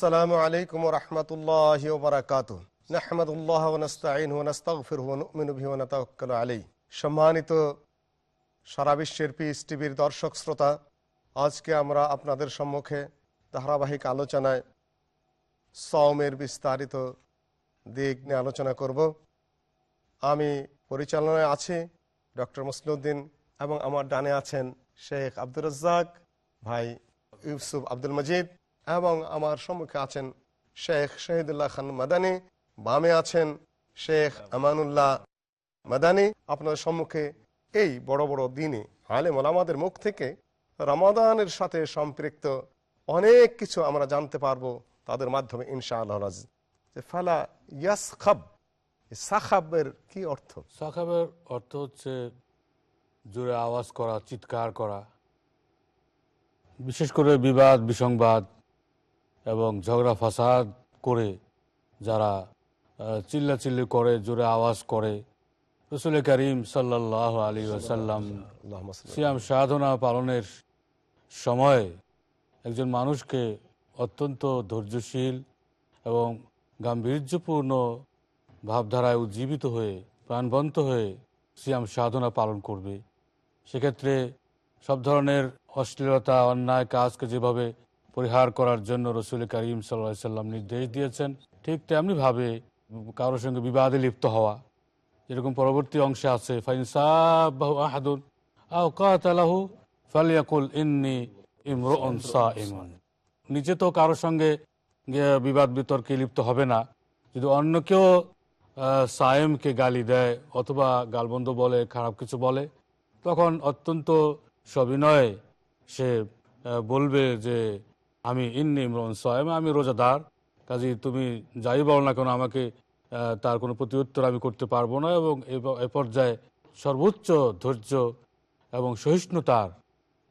আসসালামু আলাইকুম রহমতুল্লাহ ওবরাকাত নাহমদুল্লাহ ওনস্তাইন ওনস্তাগফির হুনুমিন অভিহনতাক্কাল আলী সম্মানিত সারা বিশ্বের পিস টিভির দর্শক শ্রোতা, আজকে আমরা আপনাদের সম্মুখে ধারাবাহিক আলোচনায় সওমের বিস্তারিত দিক নিয়ে আলোচনা করব। আমি পরিচালনায় আছি ডক্টর মুসলিউদ্দিন এবং আমার ডানে আছেন শেখ আব্দুর রাজ্জাক, ভাই ইউসুফ আব্দুল মজিদ। এবং আমার সম্মুখে আছেন শেখ শহীদুল্লাহ খান মাদানী, বামে আছেন শেখ আমানুল্লাহ মাদানী। আপনাদের সম্মুখে এই বড় বড় দিনে আলেম আমাদের মুখ থেকে রমাদানের সাথে সম্পৃক্ত অনেক কিছু আমরা জানতে পারব তাদের মাধ্যমে ইনশা আল্লাহ যে ফালা ইয়াস খাব সাখাবের কি অর্থ? সাখাবের অর্থ হচ্ছে জোরে আওয়াজ করা, চিৎকার করা। বিশেষ করে বিবাদ, বিসংবাদ এবং ঝগড়া ফাসাদ করে যারা চিল্লাচিল্লি করে, জোরে আওয়াজ করে, রসুল করিম সাল্লাহ আলী আসাল্লাম সিয়াম সাধনা পালনের সময় একজন মানুষকে অত্যন্ত ধৈর্যশীল এবং গাম্ভীর্যপূর্ণ ভাবধারায় উজ্জীবিত হয়ে, প্রাণবন্ত হয়ে সিয়াম সাধনা পালন করবে। সেক্ষেত্রে সব ধরনের অশ্লীলতা, অন্যায় কাজকে যেভাবে পরিহার করার জন্য রসুল করিম সাল্লা সাল্লাম নির্দেশ দিয়েছেন। ঠিক তেমনিভাবে কারোর সঙ্গে বিবাদে লিপ্ত হওয়া, যেরকম পরবর্তী অংশে আছে ফাইনসাবাহু ফালিয়াকুল নিচে তো কারোর সঙ্গে বিবাদ বিতর্কে লিপ্ত হবে না। যদি অন্য কেউ সায়েমকে গালি দেয় অথবা গালবন্ধ বলে, খারাপ কিছু বলে, তখন অত্যন্ত সবিনয়ে সে বলবে যে আমি ইন্নি ইমরুন সায়েম আমি রোজাদার। কাজে তুমি যাই বলো না কেন আমাকে তার কোনো প্রতি উত্তর আমি করতে পারব না এবং এ- এ পর্যায়ে সর্বোচ্চ ধৈর্য এবং সহিষ্ণুতার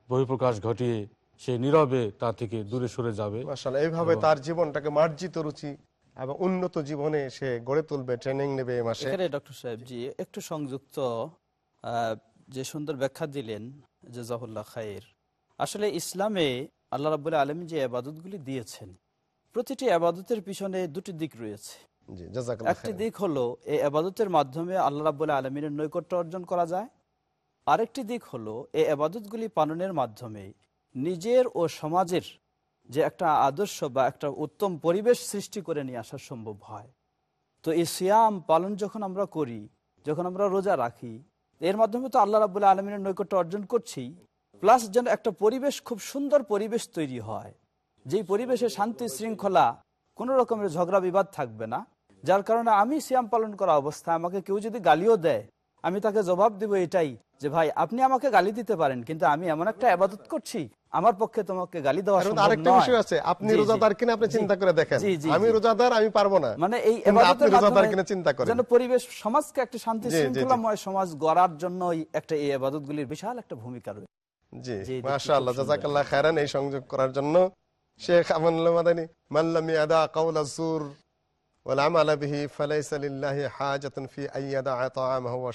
বহিঃপ্রকাশ ঘটিয়ে সে নীরবে তা থেকে দূরে সরে যাবে। এইভাবে তার জীবনটাকে মার্জিত রুচি এবং উন্নত জীবনে সে গড়ে তুলবে ট্রেনিং নেবে এই মাসে। ডক্টর সাহেব জি একটু সংযুক্ত আহ, যে সুন্দর ব্যাখ্যা দিলেন যে জাজাহুল্লাহ খায়ের। আসলে ইসলামে আল্লাহ রাবুল্লাহ আলম যে আবাদতগুলি দিয়েছেন প্রতিটি আবাদতের পিছনে দুটি দিক রয়েছে। একটি দিক হলো এই আবাদতের মাধ্যমে আল্লাহ রাবুল্লাহ আলমিনের নৈকট্য অর্জন করা যায়। আরেকটি দিক হলো এই আবাদতগুলি পালনের মাধ্যমে নিজের ও সমাজের যে একটা আদর্শ বা একটা উত্তম পরিবেশ সৃষ্টি করে নিয়ে আসা সম্ভব হয়। তো এই সিয়াম পালন যখন আমরা করি যখন আমরা রোজা রাখি এর মাধ্যমে তো আল্লাহ রাবুল্লাহ আলমিনের নৈকট্য অর্জন করছি প্লাস যেন একটা পরিবেশ খুব সুন্দর পরিবেশ তৈরি হয়। যেই পরিবেশে শান্তি শৃঙ্খলা কোনো রকমের ঝগড়া বিবাদ থাকবে না। যার কারণে আমি সিয়াম পালন করা অবস্থায় আমাকে কেউ যদি গালিও দেয় আমি তাকে জবাব দিব এটাই যে ভাই আপনি আমাকে গালি দিতে পারেন কিন্তু আমি এমন একটা আবাদত করছি। আমার পক্ষে তোমাকে গালি দেওয়া সম্ভব আরেকটা বিষয় আছে। আপনি জি, জি। রোজাদার কিনা আপনি চিন্তা করে দেখেন। জি, জি, আমি রোজাদার আমি পারব না। মানে এই কিন্তু রোজাদার কিনা চিন্তা করেন। যেন পরিবেশ সমাজকে একটা শান্তি। শৃঙ্খলাময় সমাজ গড়ার জন্য একটা এই আবাদত বিশাল একটা ভূমিকা রয়েছে। জি মাশাআল্লাহ জাযাকাল্লাহ খায়রান এই সংযোগ করার জন্য। শেখ মাদানী কাওলা আমালা বিহি ফালাইসা লিল্লাহি হাজাতুন ফি আইয়াদা ওয়া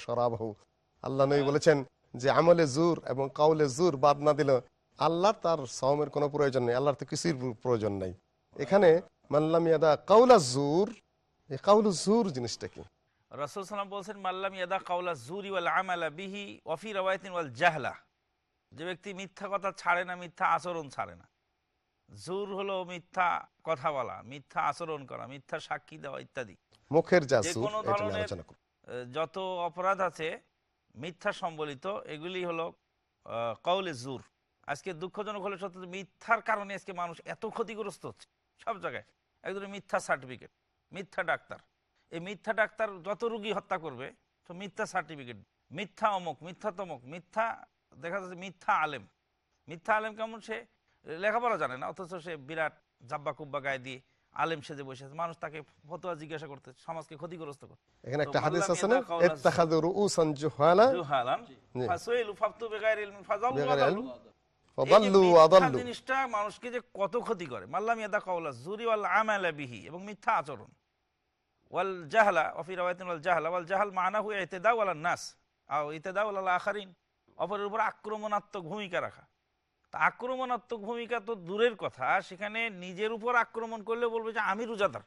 আল্লাহ নবী বলেছেন যে আমলে জুর এবং কাউলে জুর বাদ না দিল আল্লাহ তার সওমের কোনো প্রয়োজন নেই আল্লাহর তো কিছুর প্রয়োজন নাই। এখানে মাল্লাম ইয়াদা কাউলা জুর এই কাউলু জুর জিনিসটা কি? রাসূল সাল্লাল্লাহু আলাইহি ওয়াসাল্লাম বলেন মাল্লাম ইয়াদা কাউলা জুরি ওয়াল আমালা বিহি ওয়া ফি রাওয়ায়াতিন ওয়াল জাহলা। যে ব্যক্তি মিথ্যা কথা ছাড়ে না মিথ্যা আচরণ ছাড়ে না। জুর হলো মিথ্যা কথা বলা মিথ্যা আচরণ করা মিথ্যা সাক্ষী দেওয়া ইত্যাদি। মুখের কোনো ধরনের যত অপরাধ আছে মিথ্যা সম্বলিত এগুলি হলো কওলে জুর। আজকে দুঃখজনক হলে সত্য মিথ্যার কারণে আজকে মানুষ এত ক্ষতিগ্রস্ত হচ্ছে সব জায়গায়। একদম মিথ্যা সার্টিফিকেট মিথ্যা ডাক্তার। এই মিথ্যা ডাক্তার যত রুগী হত্যা করবে তো মিথ্যা সার্টিফিকেট মিথ্যা অমুক মিথ্যা তমুক মিথ্যা দেখা যাচ্ছে মিথ্যা আলেম। মিথ্যা আলেম কেমন সে লেখাপড়া জানে না অথচ সে বিরাট জাব্বা কুব্বা গায়ে দিয়ে আলেম সেজে বসে আছে। মানুষ তাকে ফতোয়া জিজ্ঞাসা করতে সমাজকে ক্ষতিগ্রস্ত করতে। এখানে একটা হাদিস আছে না? ইত্তাখাযু রুউসান জুহালা। জুহালান। ফাসুইলু ফাফতু বিগাইরি ইলমিন ফাযাল্লু বিগাইরি ওয়াদাল্লু। ইলম, জিনিসটা মানুষকে যে কত ক্ষতি করে। মাল্লাম ইয়াদা কাওলা জুরি ওয়াল আমালা বিহি এবং মিথ্যা আচরণ। ওয়াল জাহলা ওয়া ফি রাওয়ায়াতিন ওয়াল জাহলা। ওয়াল জাহাল মানাহু ইতিদাউ আলান নাস। আও ইতিদাউ আলাল আখারিন। অপরের উপর আক্রমণাত্মক ভূমিকা রাখা। তা আক্রমণাত্মক ভূমিকা তো দূরের কথা সেখানে নিজের উপর আক্রমণ করলে বলবে যে আমি রোজাদার।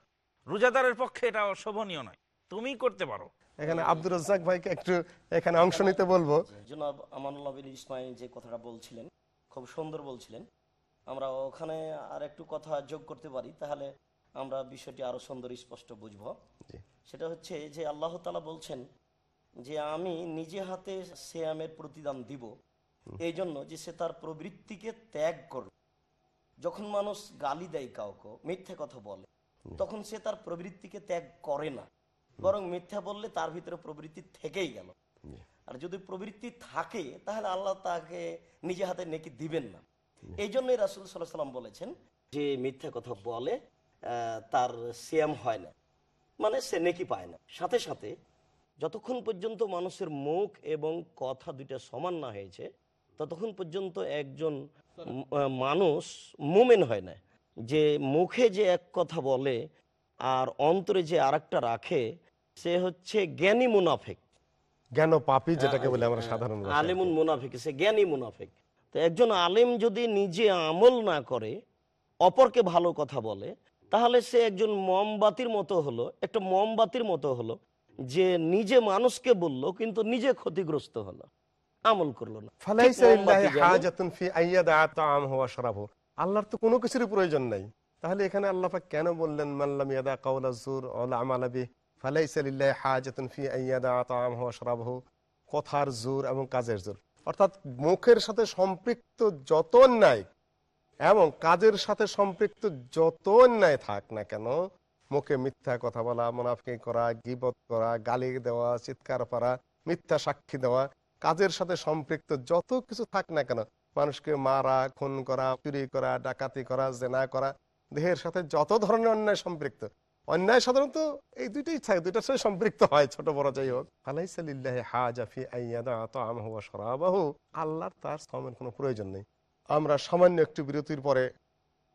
রোজাদারের পক্ষে এটা শোভনীয় নয় তুমি করতে পারো। এখানে আব্দুর রাজ্জাক ভাইকে একটু এখানে অংশ নিতে বলব। জনাব আমানুল্লাহ বিন ইসমাইল যে কথাটা বলছিলেন খুব সুন্দর বলছিলেন। আমরা ওখানে আর একটু কথা যোগ করতে পারি তাহলে আমরা বিষয়টি আরও সুন্দর স্পষ্ট বুঝব। সেটা হচ্ছে যে আল্লাহ তালা বলছেন যে আমি নিজে হাতে শ্যামের প্রতিদান দিব। এই জন্য যে সে তার প্রবৃত্তিকে ত্যাগ করবে। যখন মানুষ গালি দেয় কাউকে মিথ্যে কথা বলে তখন সে তার প্রবৃত্তিকে ত্যাগ করে না। বরং মিথ্যা বললে তার ভিতরে প্রবৃত্তি থেকেই গেল। আর যদি প্রবৃত্তি থাকে তাহলে আল্লাহ তাকে নিজে হাতে নেকি দিবেন না। এই জন্যই রাসুল সাল্লাহ সাল্লাম বলেছেন যে মিথ্যা কথা বলে তার সিয়াম হয় না। মানে সে নেকি পায় না। সাথে সাথে যতক্ষণ পর্যন্ত মানুষের মুখ এবং কথা দুইটা সমান না হয়েছে ততক্ষণ পর্যন্ত একজন মানুষ মোমেন হয় না। যে মুখে যে এক কথা বলে আর অন্তরে যে আরেকটা রাখে সে হচ্ছে জ্ঞানী মুনাফেক। জ্ঞান পাপি যেটাকে বলে আমরা সাধারণ। আলেমুন মুনাফিক সে জ্ঞানী মুনাফিক। তো একজন আলেম যদি নিজে আমল না করে অপরকে ভালো কথা বলে তাহলে সে একজন মোমবাতির মতো হলো একটা মোমবাতির মতো হলো। যে নিজে মানুষকে বলল কিন্তু নিজে ক্ষতিগ্রস্ত হলো আমল করল না। আল্লাহর তো কোনো কিছুর প্রয়োজন নাই। তাহলে এখানে আল্লাহ কেন বললেন মাল্লাম ইয়াদা কাওলা জুর ওয়াল আমালা বিহি? ফালাইসা লিল্লাহি হাজাতুন ফি আইয়াদা তাআমহু ওয়া শারাবহু। কথার জোর এবং কাজের জোর। অর্থাৎ মুখের সাথে সম্পৃক্ত যত অন্যায় এবং কাজের সাথে সম্পৃক্ত যত অন্যায় থাক না কেন মুখে মিথ্যা কথা বলা, মুনাফিকি করা, গিবত করা, গালি দেওয়া, চিৎকার করা, মিথ্যা সাক্ষী দেওয়া, কাজের সাথে সম্পৃক্ত যত কিছু থাক না কেন, মানুষকে মারা, খুন করা, চুরি করা, ডাকাতি করা, জেনা করা, দেহের সাথে যত ধরনের অন্যায় সম্পৃক্ত। অন্যায় সাধারণত এই দুইটাই থাকে, দুইটার সাথে সম্পৃক্ত হয়, ছোট বড় যাই হোক। আল্লাহর তার শ্রমের কোনো প্রয়োজন নেই। আমরা সামান্য একটু বিরতির পরে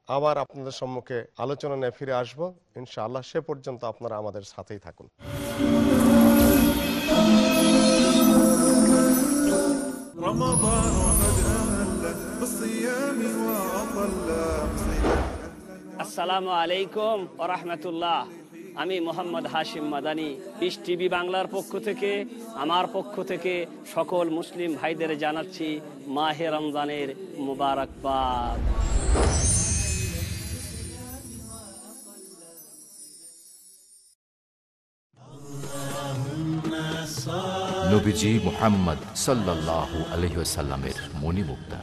আবার আপনাদের সম্মুখে আলোচনা নিয়ে ফিরে আসব। ইনশাআল্লাহ সে পর্যন্ত আপনারা আমাদের সাথেই থাকুন। আসসালামু আলাইকুম রহমতুল্লাহ। আমি মোহাম্মদ হাশিম মাদানি ইস টিভি বাংলার পক্ষ থেকে, আমার পক্ষ থেকে সকল মুসলিম ভাইদের জানাচ্ছি মাহে রমজানের মুবারকবাদ। নবীজি মোহাম্মদ সাল্লাল্লাহু আলহিসাল্লামের মণিমুক্তা।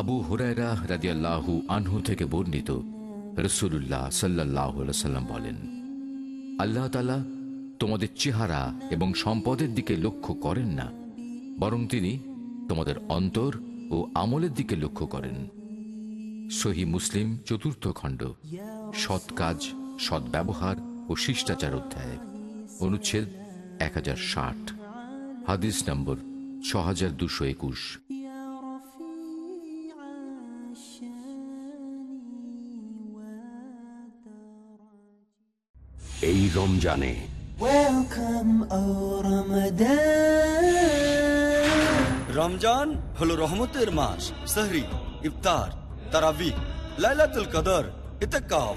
আবু হুরায়রা রাদিয়াল্লাহু আনহু থেকে বর্ণিত রসুল্লাহ সাল্লাহ সাল্লাম বলেন, আল্লাহ তালা তোমাদের চেহারা এবং সম্পদের দিকে লক্ষ্য করেন না, বরং তিনি তোমাদের অন্তর ও আমলের দিকে লক্ষ্য করেন। সহি মুসলিম চতুর্থ খণ্ড, সৎ কাজ সদ্ব্যবহার ও শিষ্টাচার অধ্যায়, অনুচ্ছেদ এক হাজার ষাট। হাদিস নম্বর ছ হাজার দুশো একুশ। এই রমজানে রমজান হলো রহমতের মাস সাহরি ইফতার তারাবি লাইলাতুল কদর ইতেকাফ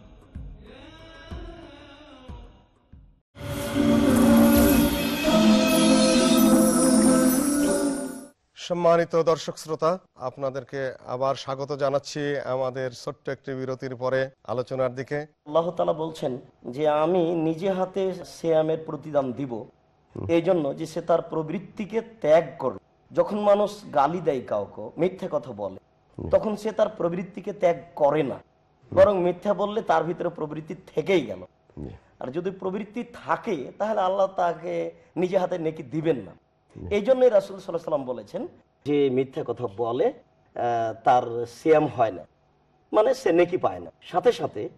সম্মানিত দর্শক শ্রোতা আপনাদেরকে আবার স্বাগত জানাচ্ছি আমাদের ছোট্ট একটি বিরতির পরে আলোচনার দিকে। আল্লাহ তালা বলছেন যে আমি নিজে হাতে শ্যামের প্রতিদান দিব এই জন্য যে সে তার প্রবৃত্তিকে ত্যাগ করবে যখন মানুষ গালি দেয় কাউকে মিথ্যে কথা বলে তখন সে তার প্রবৃত্তিকে ত্যাগ করে না। বরং মিথ্যা বললে তার ভিতরে প্রবৃত্তি থেকেই গেল। আর যদি প্রবৃত্তি থাকে তাহলে আল্লাহ তাকে নিজে হাতে নেকি দিবেন না। এই জন্যই রাসুল সাল্লাহ সাল্লাম বলেছেন যে মিথ্যা কথা বলে তার সিয়াম হয় না। মানে সে নেকি পায় না। সাথে সাথে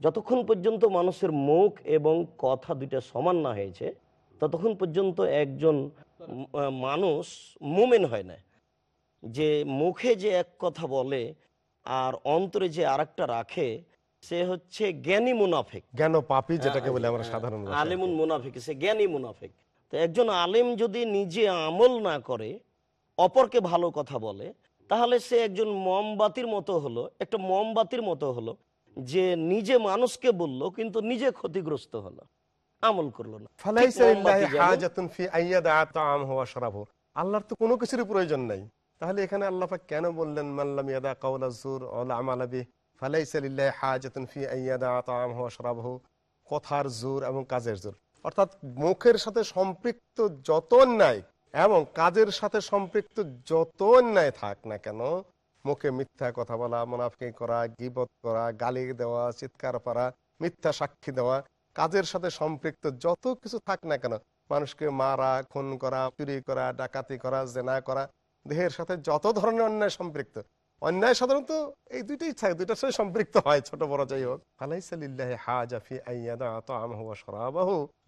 যতক্ষণ পর্যন্ত মানুষের মুখ এবং কথা দুইটা সমান না হয়েছে ততক্ষণ পর্যন্ত একজন মানুষ মুমেন হয় না। যে মুখে যে এক কথা বলে আর অন্তরে যে আরেকটা রাখে সে হচ্ছে জ্ঞানী মুনাফেক। জ্ঞান পাপি যেটাকে বলে আমরা সাধারণ। আলিমুন মুনাফিক সে জ্ঞানী মুনাফিক। তো একজন আলিম যদি নিজে আমল না করে অপরকে ভালো কথা বলে তাহলে সে একজন মোমবাতির মতো হলো একটা মোমবাতির মতো হলো যে নিজে মানুষকে বলল কিন্তু নিজে ক্ষতিগ্রস্ত হলো আমল করল না। আল্লাহর তো কোনো কিছুর প্রয়োজন নাই। তাহলে এখানে আল্লাহ কেন বললেন মাল্লাম ইয়াদা জুর হাজাতুন ফি আইয়াদা। কথার জোর এবং কাজের জোর। অর্থাৎ মুখের সাথে সম্পৃক্ত যত অন্যায় এবং কাজের সাথে সম্পৃক্ত যত অন্যায় থাক না কেন, মুখে মিথ্যা কথা বলা, মুনাফিকি করা, গিবত করা, গালি দেওয়া, চিৎকার করা, মিথ্যা সাক্ষী দেওয়া, কাজের সাথে সম্পৃক্ত যত কিছু থাক না কেন, মানুষকে মারা, খুন করা, চুরি করা, ডাকাতি করা, জেনা করা, দেহের সাথে যত ধরনের অন্যায় সম্পৃক্ত অন্যায় সাধারণত এই দুইটাই থাকে, দুইটার সাথে সম্পৃক্ত হয়, ছোট বড় যাই হোক। ফালাইসালিল্লাহি হাজাফি আইয়াদা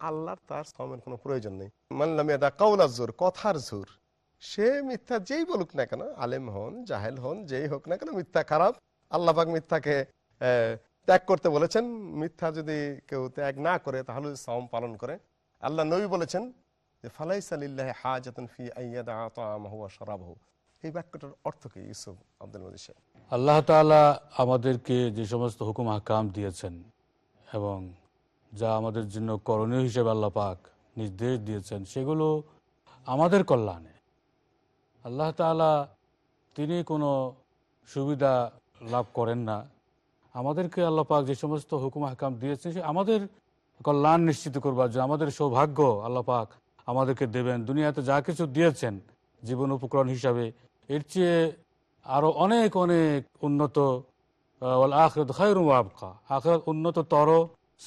আল্লাহর তার শ্রমের কোনো প্রয়োজন নেই। মানলাম ইয়াদা কাউলা জোর, কথার জোর, সে মিথ্যা যেই বলুক না কেন, আলেম হন, জাহেল হন, যেই হোক না কেন, মিথ্যা খারাপ। আল্লাহ পাক মিথ্যাকে ত্যাগ করতে বলেছেন। মিথ্যা যদি কেউ ত্যাগ না করে, তাহলে সাওম পালন করে। আল্লাহ নবী বলেছেন যে ফালাইসালিল্লাহি হাজাতুন ফি আইয়াদা ওয়া শারাবাহু। এই বাক্যটার অর্থ কি, ইউসুফ আব্দুল মজিদ সাহেব? আল্লাহ তাআলা আমাদেরকে যে সমস্ত হুকুম হাকাম দিয়েছেন এবং যা আমাদের জন্য করণীয় হিসেবে আল্লাহ পাক নির্দেশ দিয়েছেন, সেগুলো আমাদের কল্যাণে। আল্লাহ তাআলা তিনি কোনো সুবিধা লাভ করেন না। আমাদেরকে আল্লাহ পাক যে সমস্ত হুকুম হাকাম দিয়েছেন, সে আমাদের কল্যাণ নিশ্চিত করবার জন্য, আমাদের সৌভাগ্য আল্লাহ পাক আমাদেরকে দেবেন। দুনিয়াতে যা কিছু দিয়েছেন, জীবন উপকরণ হিসাবে এর চেয়ে আরও অনেক অনেক উন্নত আখরত খায়রুম আবকা। আখরাত উন্নততর,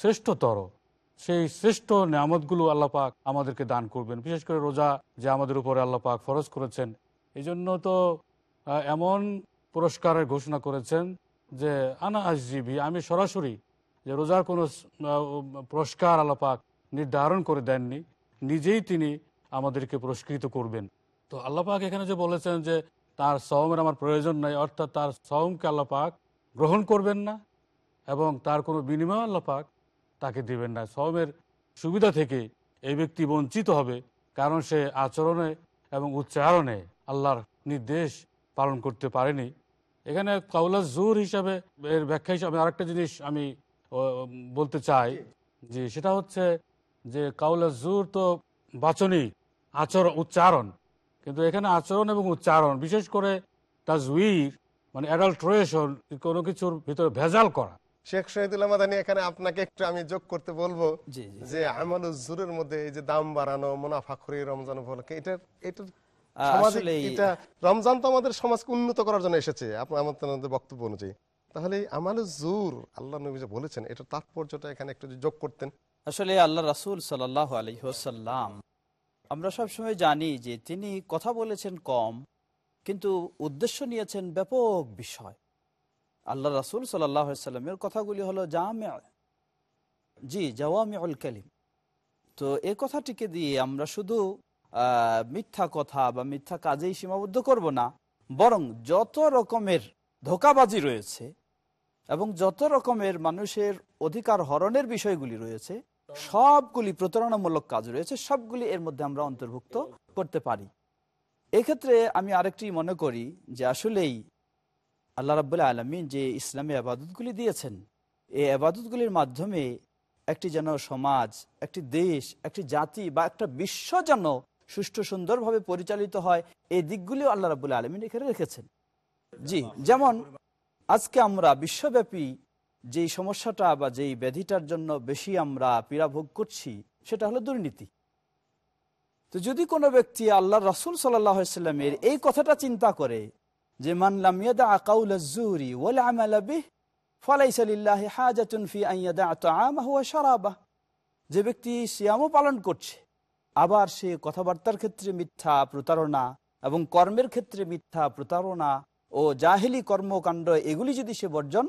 শ্রেষ্ঠতর। সেই শ্রেষ্ঠ নিয়ামতগুলো আল্লাহ পাক আমাদেরকে দান করবেন। বিশেষ করে রোজা যে আমাদের উপরে আল্লাহ পাক ফরজ করেছেন। এই জন্য তো এমন পুরস্কারের ঘোষণা করেছেন যে, আনা আজিবি আমি সরাসরি যে রোজার কোনো পুরস্কার আল্লাহ পাক নির্ধারণ করে দেননি, নিজেই তিনি আমাদেরকে পুরস্কৃত করবেন। তো আল্লাহ পাক এখানে যে বলেছেন যে তার সওমের আমার প্রয়োজন নাই, অর্থাৎ তার সওমকে আল্লাহ পাক গ্রহণ করবেন না এবং তার কোনো বিনিময় আল্লাহ পাক তাকে দিবেন না। সওমের সুবিধা থেকে এই ব্যক্তি বঞ্চিত হবে কারণ সে আচরণে এবং উচ্চারণে আল্লাহর নির্দেশ পালন করতে পারেনি। এখানে কাউলা জোর হিসাবে এর ব্যাখ্যা হিসাবে আরেকটা জিনিস আমি বলতে চাই যে সেটা হচ্ছে যে কাউলা জোর তো বাচনিক আচরণ, উচ্চারণ। কিন্তু এখানে আচরণ এবং উচ্চারণ বিশেষ করে তাজউইর মানে অ্যাডাল্ট্রেশন কোনো কিছুর ভিতরে ভেজাল করা। শেখ শহীদুল্লাহ মাদানী এখানে আপনাকে একটু আমি যোগ করতে বলব যে আমালুজ জুরের মধ্যে এই যে দাম বাড়ানো মুনাফাখরি রমজান উপলক্ষে এটার এটার এটা রমজান তো আমাদের সমাজকে উন্নত করার জন্য এসেছে আপনার আমাদের বক্তব্য অনুযায়ী। তাহলে এই আমালুজ জুর আল্লাহ নবী যে বলেছেন এটা তাৎপর্যটা এখানে একটু যদি যোগ করতেন। আসলে আল্লাহ রাসুল সাল্লাহ আলহিহসাল্লাম আমরা সবসময় জানি যে তিনি কথা বলেছেন কম, কিন্তু উদ্দেশ্য নিয়েছেন ব্যাপক বিষয়। আল্লাহ রাসুল সাল্লামের কথাগুলি হলো জামে, জি, জাওয়ামিউল কালিম। তো এই কথাটিকে দিয়ে আমরা শুধু মিথ্যা কথা বা মিথ্যা কাজেই সীমাবদ্ধ করব না, বরং যত রকমের ধোকাবাজি রয়েছে এবং যত রকমের মানুষের অধিকার হরণের বিষয়গুলি রয়েছে সবগুলি প্রতারণামূলক কাজ রয়েছে, সবগুলি এর মধ্যে আমরা অন্তর্ভুক্ত করতে পারি। এক্ষেত্রে আমি আরেকটি মনে করি যে আসলেই আল্লাহ রাবুল্লাহ আলমিন যে ইসলামী আবাদতগুলি দিয়েছেন এই আবাদতগুলির মাধ্যমে একটি যেন সমাজ, একটি দেশ, একটি জাতি বা একটা বিশ্ব যেন সুষ্ঠু সুন্দরভাবে পরিচালিত হয়, এই দিকগুলিও আল্লাহ রাবুল আলমিন এখানে রেখেছেন। জি, যেমন আজকে আমরা বিশ্বব্যাপী যেই সমস্যাটা বা যেই ব্যাধিটার জন্য বেশি আমরা পীড়া ভোগ করছি সেটা হলো দুর্নীতি। তো যদি কোনো ব্যক্তি আল্লাহ রসুল সাল্লামের এই কথাটা চিন্তা করে যে মানলাম যে ব্যক্তি সিয়ামও পালন করছে আবার সে কথাবার্তার ক্ষেত্রে মিথ্যা প্রতারণা এবং কর্মের ক্ষেত্রে মিথ্যা প্রতারণা ও জাহেলি কর্মকাণ্ড এগুলি যদি সে বর্জন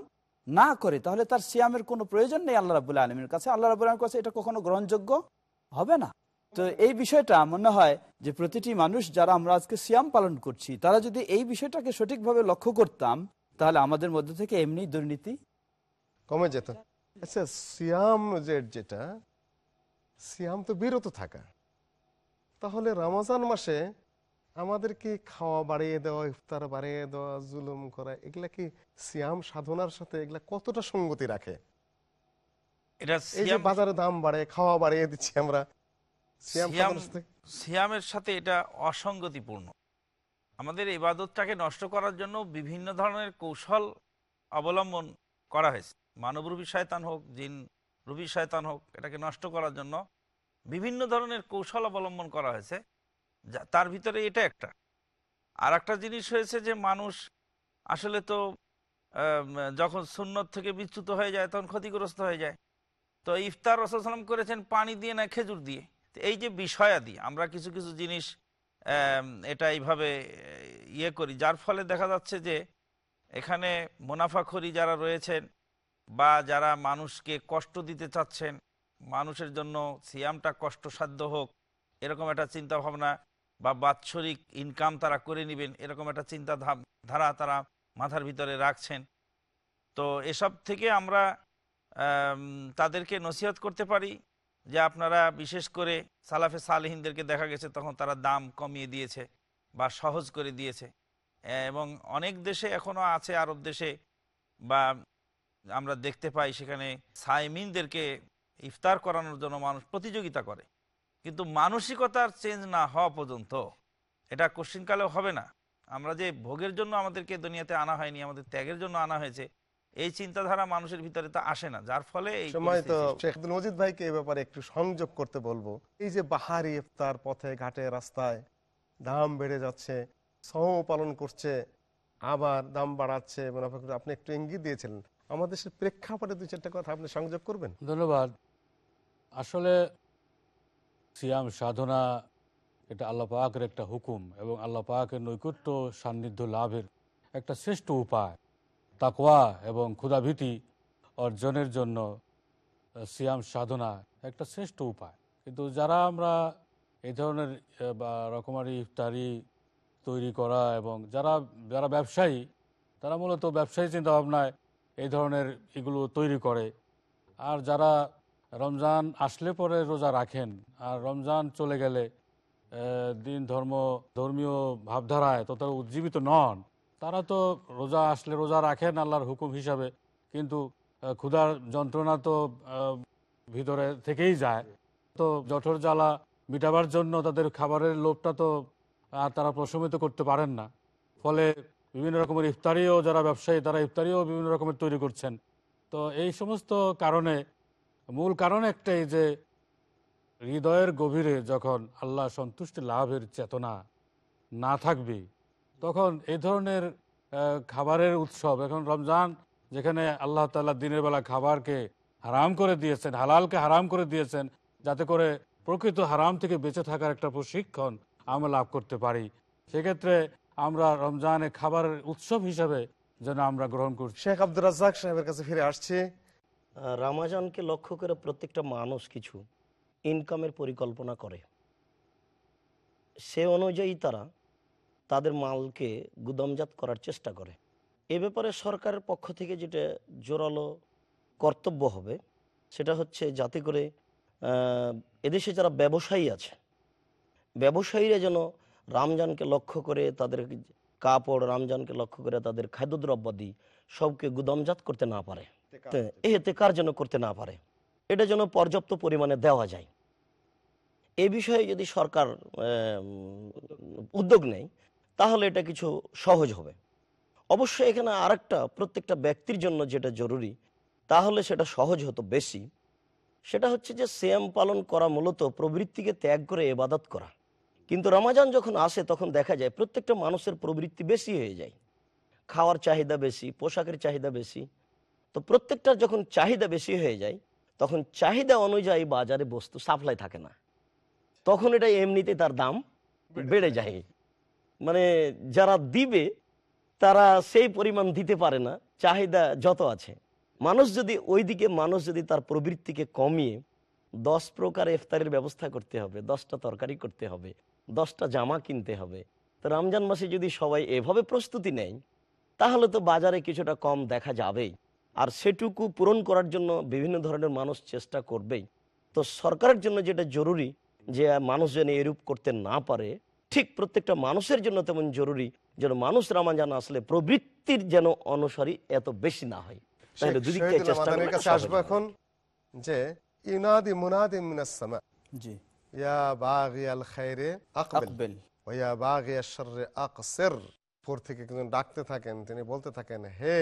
না করে, তাহলে তার সিয়ামের কোনো প্রয়োজন নেই আল্লাহ রাবুল্লাহ আলমীর কাছে। আল্লাহ রাবুল আলমের কাছে এটা কখনো গ্রহণযোগ্য হবে না। তো এই বিষয়টা মনে হয় যে প্রতিটি মানুষ যারা আমরা আজকে সিয়াম পালন করছি, তারা যদি এই বিষয়টাকে সঠিকভাবে লক্ষ্য করতাম, তাহলে আমাদের মধ্যে থেকে এমনি দুর্নীতি কমে যেত। আচ্ছা সিয়াম যেটা, সিয়াম তো বিরত থাকা। তাহলে রমজান মাসে আমাদের কি খাওয়া বাড়িয়ে দেওয়া ইফতার বাড়িয়ে দেওয়া জুলুম করা এগুলা কি সিয়াম সাধনার সাথে এগুলা কতটা সঙ্গতি রাখে? এটা এই যে বাজারে দাম বাড়ে খাওয়া বাড়িয়ে দিচ্ছি আমরা। সিয়াম সিয়ামের সাথে এটা অসঙ্গতিপূর্ণ। আমাদের ইবাদতটাকে নষ্ট করার জন্য বিভিন্ন ধরনের কৌশল অবলম্বন করা হয়েছে। মানবরূপী শয়তান হোক জিন রূপী শয়তান হোক এটাকে নষ্ট করার জন্য বিভিন্ন ধরনের কৌশল অবলম্বন করা হয়েছে। তার ভিতরে এটা একটা। আর একটা জিনিস হয়েছে যে মানুষ আসলে তো যখন সুন্নত থেকে বিচ্যুত হয়ে যায় তখন ক্ষতিগ্রস্ত হয়ে যায়। তো ইফতার রসুলাম করেছেন পানি দিয়ে না খেজুর দিয়ে। তো এই যে বিষয়াদি আমরা কিছু কিছু জিনিস এটা এইভাবে ইয়ে করি। যার ফলে দেখা যাচ্ছে যে এখানে মুনাফাখরি যারা রয়েছেন বা যারা মানুষকে কষ্ট দিতে চাচ্ছেন, মানুষের জন্য সিয়ামটা কষ্টসাধ্য হোক, এরকম একটা চিন্তা ভাবনা বা বাৎসরিক ইনকাম তারা করে নেবেন, এরকম একটা চিন্তা ধারা তারা মাথার ভিতরে রাখছেন। তো এসব থেকে আমরা তাদেরকে নসিহত করতে পারি যে আপনারা বিশেষ করে সালাফে সালেহিনদেরকে দেখা গেছে তখন তারা দাম কমিয়ে দিয়েছে বা সহজ করে দিয়েছে। এবং অনেক দেশে এখনও আছে, আরব দেশে বা আমরা দেখতে পাই সেখানে সাইমিনদেরকে ইফতার করানোর জন্য মানুষ প্রতিযোগিতা করে। কিন্তু মানসিকতার চেঞ্জ না হওয়া পর্যন্ত এটা কোশ্চিনকালেও হবে না। আমরা যে ভোগের জন্য আমাদেরকে দুনিয়াতে আনা হয়নি আমাদের ত্যাগের জন্য আনা হয়েছে এই চিন্তাধারা মানুষের ভিতরে তো আসে না যার ফলে এই সময় তো শেখ আব্দুল মজিদ ভাইকে এই ব্যাপারে একটু সংযোগ করতে বলব। এই যে বাহারি ইফতার পথে ঘাটে রাস্তায় দাম বেড়ে যাচ্ছে সহ পালন করছে আবার দাম বাড়াচ্ছে আপনি একটু ইঙ্গিত দিয়েছিলেন। আমাদের দেশের প্রেক্ষাপটে দুই চারটা কথা আপনি সংযোগ করবেন? ধন্যবাদ। আসলে সিয়াম, সাধনা, এটা আল্লাহ পাকের একটা হুকুম এবং আল্লাহ পাকের নৈকট্য সান্নিধ্য লাভের একটা শ্রেষ্ঠ উপায়। তাকওয়া এবং ক্ষুধাভীতি অর্জনের জন্য সিয়াম, সাধনা একটা শ্রেষ্ঠ উপায়। কিন্তু যারা আমরা এই ধরনের বা রকমারি ইফতারি তৈরি করা এবং যারা যারা ব্যবসায়ী, তারা মূলত ব্যবসায়ী চিন্তাভাবনায় এই ধরনের এগুলো তৈরি করে। আর যারা রমজান আসলে পরে রোজা রাখেন আর রমজান চলে গেলে দিন ধর্ম, ধর্মীয় ভাবধারায় তো তারা উজ্জীবিত নন। তারা তো রোজা আসলে রোজা রাখেন আল্লাহর হুকুম হিসাবে, কিন্তু ক্ষুধার যন্ত্রণা তো ভিতরে থেকেই যায়। তো জঠর জ্বালা মিটাবার জন্য তাদের খাবারের লোভটা তো আর তারা প্রশমিত করতে পারেন না। ফলে বিভিন্ন রকমের ইফতারিও যারা ব্যবসায়ী তারা ইফতারিও বিভিন্ন রকমের তৈরি করছেন। তো এই সমস্ত কারণে মূল কারণ একটাই যে হৃদয়ের গভীরে যখন আল্লাহ সন্তুষ্টি লাভের চেতনা না থাকবে, তখন এই ধরনের খাবারের উৎসব, এখন রমজান, যেখানে আল্লাহ তাল্লাহ দিনের বেলা খাবারকে হারাম করে দিয়েছেন, হালালকে হারাম করে দিয়েছেন, যাতে করে প্রকৃত হারাম থেকে বেঁচে থাকার একটা প্রশিক্ষণ আমরা লাভ করতে পারি। সেক্ষেত্রে আমরা রমজানে খাবারের উৎসব হিসাবে যেন আমরা গ্রহণ করছি। শেখ আব্দুল রাজ্জাক সাহেবের কাছে ফিরে আসছি। রামাজানকে লক্ষ্য করে প্রত্যেকটা মানুষ কিছু ইনকামের পরিকল্পনা করে। সে অনুযায়ী তারা তাদের মালকে গুদামজাত করার চেষ্টা করে। এ ব্যাপারে সরকারের পক্ষ থেকে যেটা জোরালো কর্তব্য হবে, সেটা হচ্ছে যাতে করে এদেশে যারা ব্যবসায়ী আছে, ব্যবসায়ীরা যেন রমজানকে লক্ষ্য করে তাদের কাপড় রমজানকে লক্ষ্য করে তাদের খাদ্যদ্রব্যাদি সবকে গুদামজাত করতে না পারে। এতে কার যেন করতে না পারে। এটা যেন পর্যাপ্ত পরিমাণে দেওয়া যায়। এ বিষয়ে যদি সরকার উদ্যোগ নেয় তাহলে এটা কিছু সহজ হবে। অবশ্যই এখানে আরেকটা প্রত্যেকটা ব্যক্তির জন্য যেটা জরুরি তাহলে সেটা সহজ হতো বেশি। সেটা হচ্ছে যে শ্যাম পালন করা মূলত প্রবৃত্তিকে ত্যাগ করে এবাদত করা। কিন্তু রমাজান যখন আসে তখন দেখা যায় প্রত্যেকটা মানুষের প্রবৃত্তি বেশি হয়ে যায়। খাওয়ার চাহিদা বেশি পোশাকের চাহিদা বেশি। তো প্রত্যেকটার যখন চাহিদা বেশি হয়ে যায় তখন চাহিদা অনুযায়ী বাজারে বস্তু সাপ্লাই থাকে না। তখন এটা এমনিতে তার দাম বেড়ে যায়। মানে যারা দিবে তারা সেই পরিমাণ দিতে পারে না চাহিদা যত আছে। মানুষ যদি ওইদিকে মানুষ যদি তার প্রবৃত্তিকে কমিয়ে দশ প্রকার ইফতারের ব্যবস্থা করতে হবে দশটা তরকারি করতে হবে দশটা জামা কিনতে হবে। তো রমজান মাসে যদি সবাই এভাবে প্রস্তুতি নেয় তাহলে তো বাজারে কিছুটা কম দেখা যাবেই। আর সেটুকু পূরণ করার জন্য বিভিন্ন ধরনের মানুষ চেষ্টা করবেই। তো সরকারের জন্য যেটা জরুরি যে মানুষ যেন এরূপ করতে না পারে ঠিক প্রত্যেকটা মানুষের জন্য তেমন জরুরি যেন মানুষ রামাজান আসলে প্রবৃত্তির যেন অনুসারী এত বেশি না হয়। তাহলে শহীদুল্লাহ চেষ্টা। এখন যে ইনাদি মুনাদি মিনাস সামা। জি। ইয়া আকবেল ওয়া আকসির উপর থেকে ডাকতে থাকেন তিনি বলতে থাকেন হে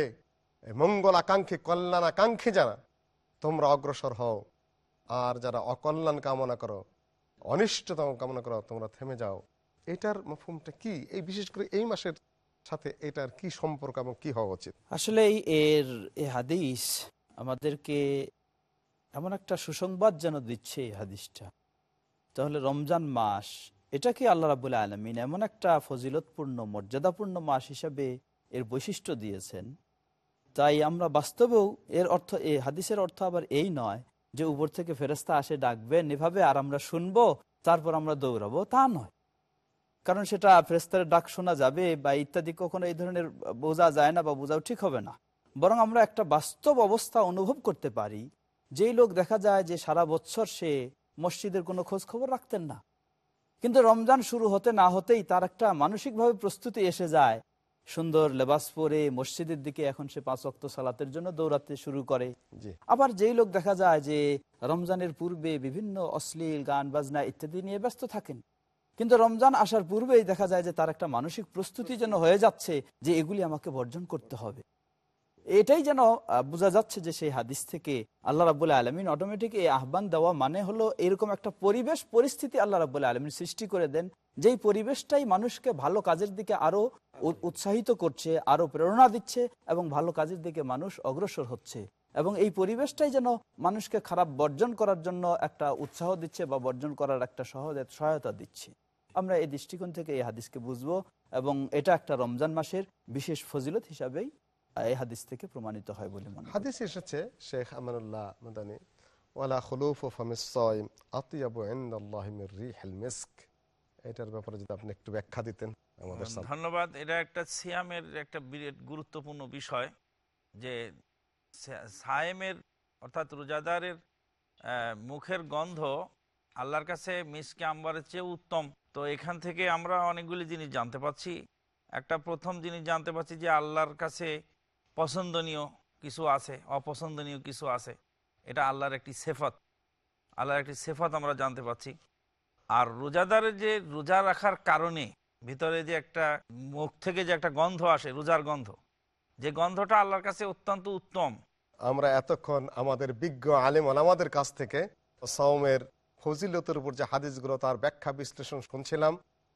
মঙ্গল আকাঙ্ক্ষী কল্যাণ আকাঙ্ক্ষী যারা তোমরা অগ্রসর হও। আর যারা অকল্যাণ কামনা করো অনিষ্টতম কামনা করো তোমরা থেমে যাও। এটার মফহুমটা কি? এই বিশেষ করে এই মাসের সাথে এটার কি সম্পর্ক এবং কি হওয়া উচিত? আসলে এর হাদিস আমাদেরকে এমন একটা সুসংবাদ যেন দিচ্ছে এই হাদিসটা। তাহলে রমজান মাস এটাকে আল্লাহ রাবুল আলমিন এমন একটা ফজিলতপূর্ণ, মর্যাদাপূর্ণ মাস হিসাবে এর বৈশিষ্ট্য দিয়েছেন? তাই আমরা বাস্তবেও এর অর্থ, এ হাদিসের অর্থ আবার এই নয় যে উপর থেকে ফেরস্তা আসে ডাকবেন এভাবে আর আমরা শুনব, তারপর আমরা দৌড়াবো, তা নয়। কারণ সেটা ফেরেস্তার ডাক শোনা যাবে বা ইত্যাদি, কখনো এই ধরনের বোঝা যায় না বা বোঝাও ঠিক হবে না। বরং আমরা একটা বাস্তব অবস্থা অনুভব করতে পারি। যেই লোক দেখা যায় যে সারা বছর সে মসজিদের কোনো খোঁজ খবর রাখতেন না। কিন্তু রমজান শুরু হতে না হতেই তার একটা মানসিকভাবে প্রস্তুতি এসে যায়। সুন্দর লেবাস পরে মসজিদের দিকে এখন সে পাঁচ অক্ত সালাতের জন্য দৌড়াতে শুরু করে। আবার যেই লোক দেখা যায় যে রমজানের পূর্বে বিভিন্ন অশ্লীল গান বাজনা ইত্যাদি নিয়ে ব্যস্ত থাকেন। কিন্তু রমজান আসার পূর্বেই দেখা যায় যে তার একটা মানসিক প্রস্তুতি যেন হয়ে যাচ্ছে যে এগুলি আমাকে বর্জন করতে হবে। এটাই যেন বোঝা যাচ্ছে যে সেই হাদিস থেকে আল্লাহ রাবুল্লাহ আলমিন অটোমেটিক এই আহ্বান দেওয়া মানে হলো এরকম একটা পরিবেশ, পরিস্থিতি আল্লাহ রাবুল্লাহ আলমিন সৃষ্টি করে দেন, যেই পরিবেশটাই মানুষকে ভালো কাজের দিকে আরও উৎসাহিত করছে, আরও প্রেরণা দিচ্ছে এবং ভালো কাজের দিকে মানুষ অগ্রসর হচ্ছে। এবং এই পরিবেশটাই যেন মানুষকে খারাপ বর্জন করার জন্য একটা উৎসাহ দিচ্ছে বা বর্জন করার একটা সহজ, সহায়তা দিচ্ছে। আমরা এই দৃষ্টিকোণ থেকে এই হাদিসকে বুঝব এবং এটা একটা রমজান মাসের বিশেষ ফজিলত হিসাবেই এই হাদিস থেকে প্রমাণিত হয় বলে মনে হাদিস এসেছে শেখ আমানুল্লাহ মাদানী ওয়ালা খুলুফ ও ফামিস সাইম আতিয়াবু ইনদাল্লাহি মির রিহিল মিস্ক। এটার ব্যাপারে যদি আপনি একটু ব্যাখ্যা দিতেন আমাদের ধন্যবাদ। এটা একটা সিয়ামের একটা বিরাট গুরুত্বপূর্ণ বিষয় যে সায়েমের অর্থাৎ রোজাদারের মুখের গন্ধ আল্লাহর কাছে মিসকে আম্বারের চেয়ে উত্তম। তো এখান থেকে আমরা অনেকগুলি জিনিস জানতে পারছি। একটা প্রথম জিনিস জানতে পারছি যে আল্লাহর কাছে পছন্দনীয় কিছু আছে, অপছন্দনীয় কিছু আছে, এটা আল্লাহর একটি সেফত। আল্লাহর একটি সেফত আমরা জানতে পারছি। আর রোজাদারের যে রোজা রাখার কারণে ভিতরে যে একটা মুখ থেকে যে একটা গন্ধ আসে, রোজার গন্ধ, যে গন্ধটা আল্লাহর কাছে অত্যন্ত উত্তম। আমরা এতক্ষণ আমাদের বিজ্ঞ আলেম আমাদের কাছ থেকে সৌমের ফজিলতের উপর যে হাদিসগুলো তার ব্যাখ্যা বিশ্লেষণ শুনছিলাম,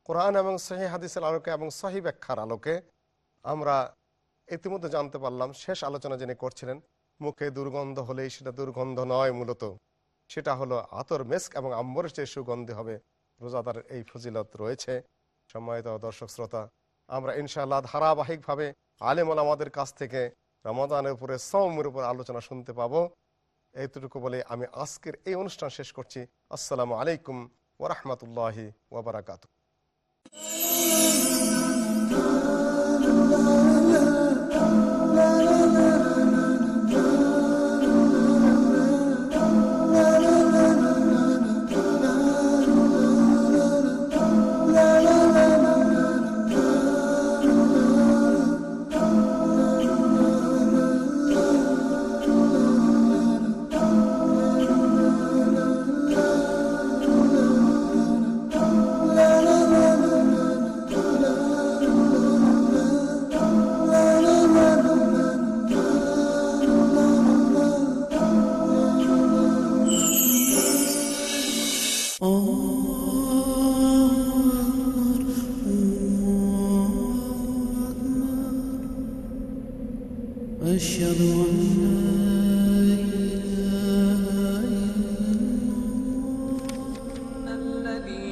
কোরআন এবং সহি হাদিসের আলোকে এবং সহি ব্যাখ্যার আলোকে আমরা ইতিমধ্যে জানতে পারলাম, শেষ আলোচনা যিনি করছিলেন, মুখে দুর্গন্ধ হলেই সেটা দুর্গন্ধ নয় মূলত। সেটা হলো আতর মেস্ক এবং আম্বরের চেয়ে সুগন্ধি হবে। রোজাদারের এই ফজিলত রয়েছে। সম্মানিত দর্শক শ্রোতা, আমরা ইনশাআল্লাহ ধারাবাহিকভাবে আলেমল আমাদের কাছ থেকে রমাদানের উপরে সৌমের উপর আলোচনা শুনতে পাবো। এইটুকু বলে আমি আজকের এই অনুষ্ঠান শেষ করছি। আসসালামু আলাইকুম ওরহমতুল্লাহি ওবরাকাতু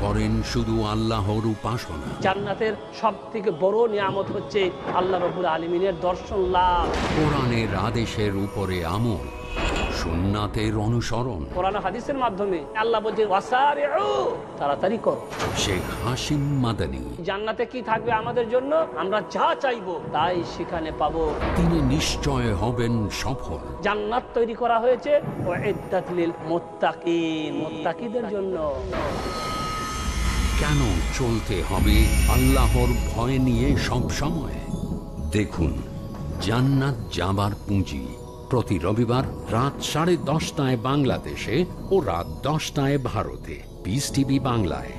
করেন শুধু আল্লাহর উপাসনা। জান্নাতের সব থেকে বড় নিয়ামত হচ্ছে আল্লাহ রবুল আলমিনের দর্শন লাভ। কোরআনের আদেশের উপরে আমল সুন্নাতের অনুসরণ। কোরআন হাদিসের মাধ্যমে আল্লাহ বলছে তাড়াতাড়ি করো। শেখ হাসিম মাদানী। জান্নাতে কি থাকবে আমাদের জন্য? আমরা যা চাইব তাই সেখানে পাবো। তিনি নিশ্চয় হবেন সফল। জান্নাত তৈরি করা হয়েছে মুত্তাকিন। জন্য। কেন চলতে হবে আল্লাহর ভয় নিয়ে সব সময়? দেখুন, জান্নাত যাবার পুঁজি প্রতি রবিবার রাত সাড়ে দশটায় বাংলাদেশে ও রাত দশটায় ভারতে। পিস টিভি বাংলায়।